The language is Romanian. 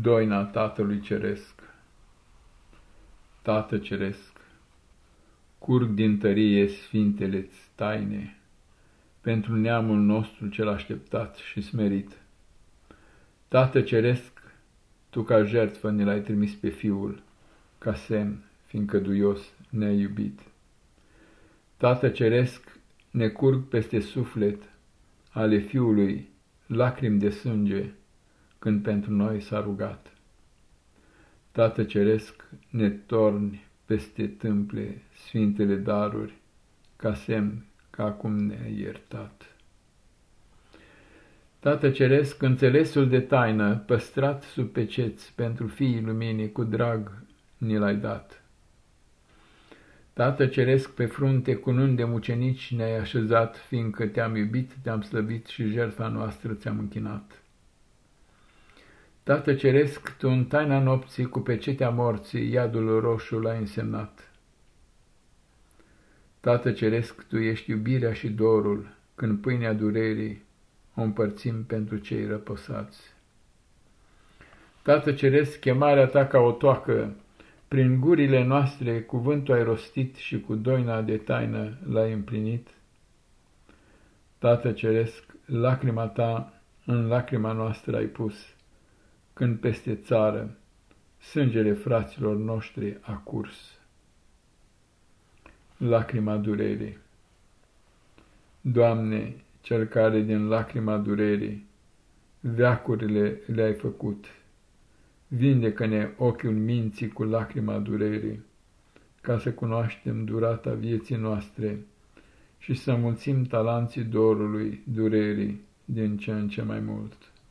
Doina Tatălui Ceresc Tată Ceresc, curg din tărie sfintele taine, pentru neamul nostru cel așteptat și smerit. Tată Ceresc, Tu ca jertfă ne l-ai trimis pe Fiul, ca semn, fiindcă duios ne-ai iubit. Tată Ceresc, ne curg peste suflet ale Fiului lacrimi de sânge, când pentru noi s-a rugat. Tată Ceresc, ne torni peste tâmple sfintele daruri, ca semn că acum ne-ai iertat. Tată Ceresc, înțelesul de taină, păstrat sub peceți pentru fiii luminii, cu drag ni l-ai dat. Tată Ceresc, pe frunte cu de mucenici ne-ai așezat, fiindcă te-am iubit, te-am slăvit și jertfa noastră ți-am închinat. Tată Ceresc, Tu în taina nopții, cu pecetea morții, iadul roșu l-ai însemnat. Tată Ceresc, Tu ești iubirea și dorul, când pâinea durerii o împărțim pentru cei răposați. Tată Ceresc, chemarea Ta ca o toacă, prin gurile noastre cuvântul ai rostit și cu doina de taină l-ai împlinit. Tată Ceresc, lacrima Ta în lacrima noastră ai pus, când peste țară sângele fraților noștri a curs. Lacrima durerii Doamne, cel care din lacrima durerii veacurile le-ai făcut, vindecă-ne ochiul minții cu lacrima durerii, ca să cunoaștem durata vieții noastre și să mulțim talanții dorului, durerii, din ce în ce mai mult.